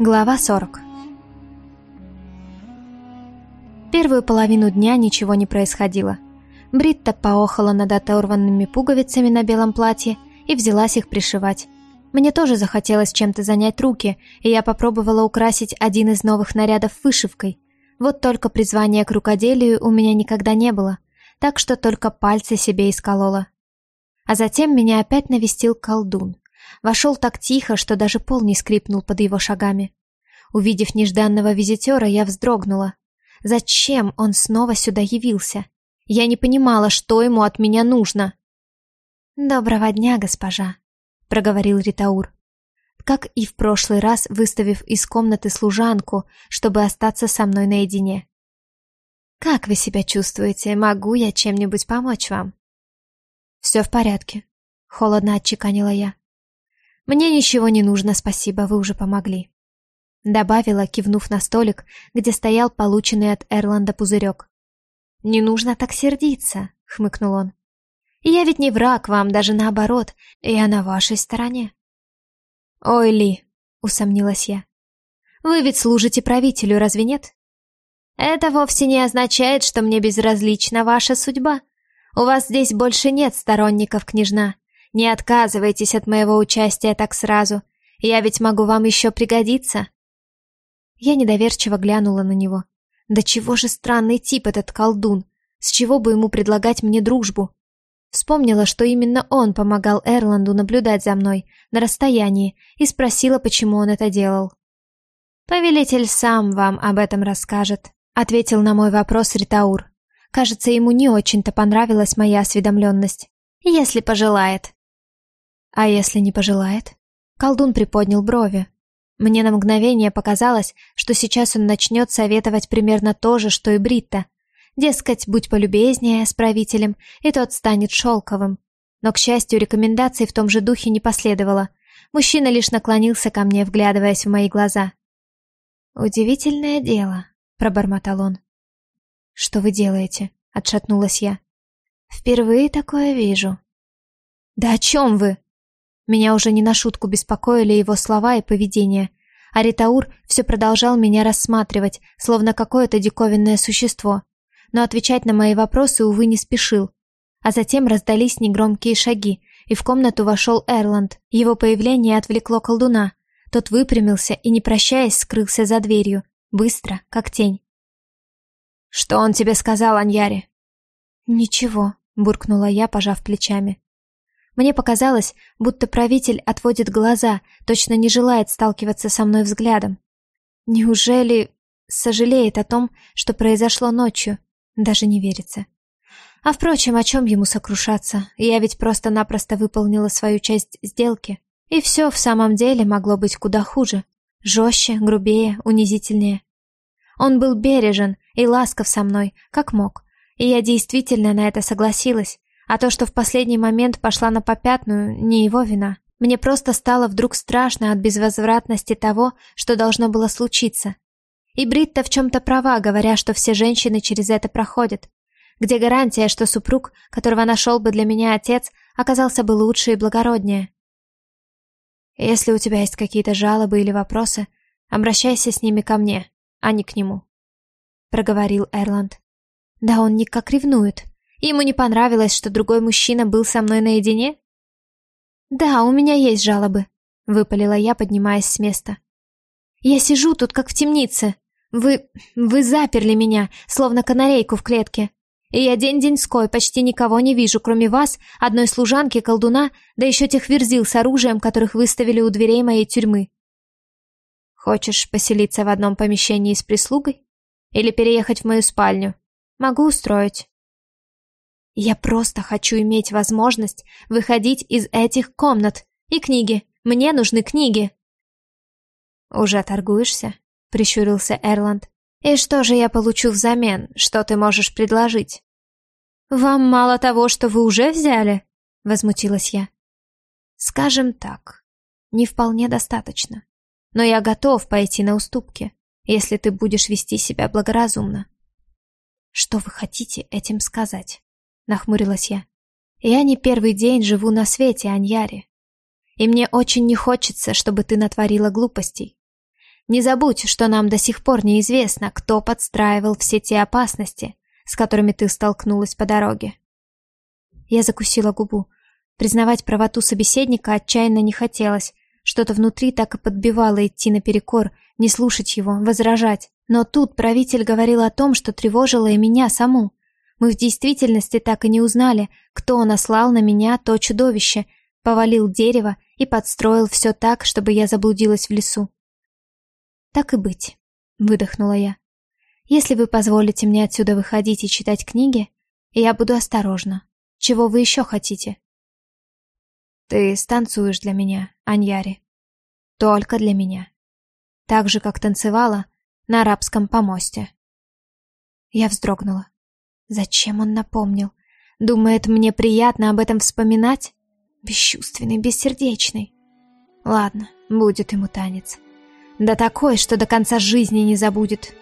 Глава 40 Первую половину дня ничего не происходило. Бритта поохала над оторванными пуговицами на белом платье и взялась их пришивать. Мне тоже захотелось чем-то занять руки, и я попробовала украсить один из новых нарядов вышивкой. Вот только призвания к рукоделию у меня никогда не было, так что только пальцы себе исколола. А затем меня опять навестил колдун. Вошел так тихо, что даже пол не скрипнул под его шагами. Увидев нежданного визитера, я вздрогнула. Зачем он снова сюда явился? Я не понимала, что ему от меня нужно. «Доброго дня, госпожа», — проговорил Ритаур. Как и в прошлый раз, выставив из комнаты служанку, чтобы остаться со мной наедине. «Как вы себя чувствуете? Могу я чем-нибудь помочь вам?» «Все в порядке», — холодно отчеканила я. «Мне ничего не нужно, спасибо, вы уже помогли». Добавила, кивнув на столик, где стоял полученный от Эрланда пузырек. «Не нужно так сердиться», — хмыкнул он. «Я ведь не враг вам, даже наоборот, я на вашей стороне». «Ой, Ли», — усомнилась я. «Вы ведь служите правителю, разве нет?» «Это вовсе не означает, что мне безразлична ваша судьба. У вас здесь больше нет сторонников, княжна. Не отказывайтесь от моего участия так сразу. Я ведь могу вам еще пригодиться». Я недоверчиво глянула на него. Да чего же странный тип этот колдун? С чего бы ему предлагать мне дружбу? Вспомнила, что именно он помогал Эрланду наблюдать за мной на расстоянии и спросила, почему он это делал. «Повелитель сам вам об этом расскажет», — ответил на мой вопрос Ритаур. Кажется, ему не очень-то понравилась моя осведомленность. «Если пожелает». «А если не пожелает?» Колдун приподнял брови, мне на мгновение показалось, что сейчас он начнет советовать примерно то же, что и Бритта. Дескать, будь полюбезнее с правителем, и тот станет шелковым. Но, к счастью, рекомендаций в том же духе не последовало. Мужчина лишь наклонился ко мне, вглядываясь в мои глаза. «Удивительное дело», — пробормотал он. «Что вы делаете?» — отшатнулась я. «Впервые такое вижу». «Да о чем вы?» Меня уже не на шутку беспокоили его слова и поведение. А Ритаур все продолжал меня рассматривать, словно какое-то диковинное существо. Но отвечать на мои вопросы, увы, не спешил. А затем раздались негромкие шаги, и в комнату вошел Эрланд. Его появление отвлекло колдуна. Тот выпрямился и, не прощаясь, скрылся за дверью. Быстро, как тень. «Что он тебе сказал, Аньяре?» «Ничего», — буркнула я, пожав плечами. Мне показалось, будто правитель отводит глаза, точно не желает сталкиваться со мной взглядом. Неужели сожалеет о том, что произошло ночью? Даже не верится. А впрочем, о чем ему сокрушаться? Я ведь просто-напросто выполнила свою часть сделки. И все в самом деле могло быть куда хуже. Жестче, грубее, унизительнее. Он был бережен и ласков со мной, как мог. И я действительно на это согласилась, а то, что в последний момент пошла на попятную, не его вина. Мне просто стало вдруг страшно от безвозвратности того, что должно было случиться. И Бритта в чем-то права, говоря, что все женщины через это проходят. Где гарантия, что супруг, которого нашел бы для меня отец, оказался бы лучше и благороднее? Если у тебя есть какие-то жалобы или вопросы, обращайся с ними ко мне, а не к нему», — проговорил Эрланд. «Да он никак ревнует. Ему не понравилось, что другой мужчина был со мной наедине? «Да, у меня есть жалобы», — выпалила я, поднимаясь с места. «Я сижу тут, как в темнице. Вы... вы заперли меня, словно канарейку в клетке. И я день-деньской почти никого не вижу, кроме вас, одной служанки, колдуна, да еще тех верзил с оружием, которых выставили у дверей моей тюрьмы. Хочешь поселиться в одном помещении с прислугой? Или переехать в мою спальню? Могу устроить. Я просто хочу иметь возможность выходить из этих комнат. И книги. Мне нужны книги. Уже торгуешься? Прищурился Эрланд. И что же я получу взамен? Что ты можешь предложить? Вам мало того, что вы уже взяли? Возмутилась я. Скажем так, не вполне достаточно. Но я готов пойти на уступки, если ты будешь вести себя благоразумно. Что вы хотите этим сказать? Нахмурилась я. Я не первый день живу на свете, Аньяри. И мне очень не хочется, чтобы ты натворила глупостей. Не забудь, что нам до сих пор неизвестно, кто подстраивал все те опасности, с которыми ты столкнулась по дороге. Я закусила губу. Признавать правоту собеседника отчаянно не хотелось. Что-то внутри так и подбивало идти наперекор, не слушать его, возражать. Но тут правитель говорил о том, что тревожило и меня саму. Мы в действительности так и не узнали, кто наслал на меня то чудовище, повалил дерево и подстроил все так, чтобы я заблудилась в лесу. «Так и быть», — выдохнула я. «Если вы позволите мне отсюда выходить и читать книги, я буду осторожна. Чего вы еще хотите?» «Ты станцуешь для меня, Аньяри. Только для меня. Так же, как танцевала на арабском помосте». Я вздрогнула. Зачем он напомнил? Думает, мне приятно об этом вспоминать? Бесчувственный, бессердечный. Ладно, будет ему танец. Да такой, что до конца жизни не забудет.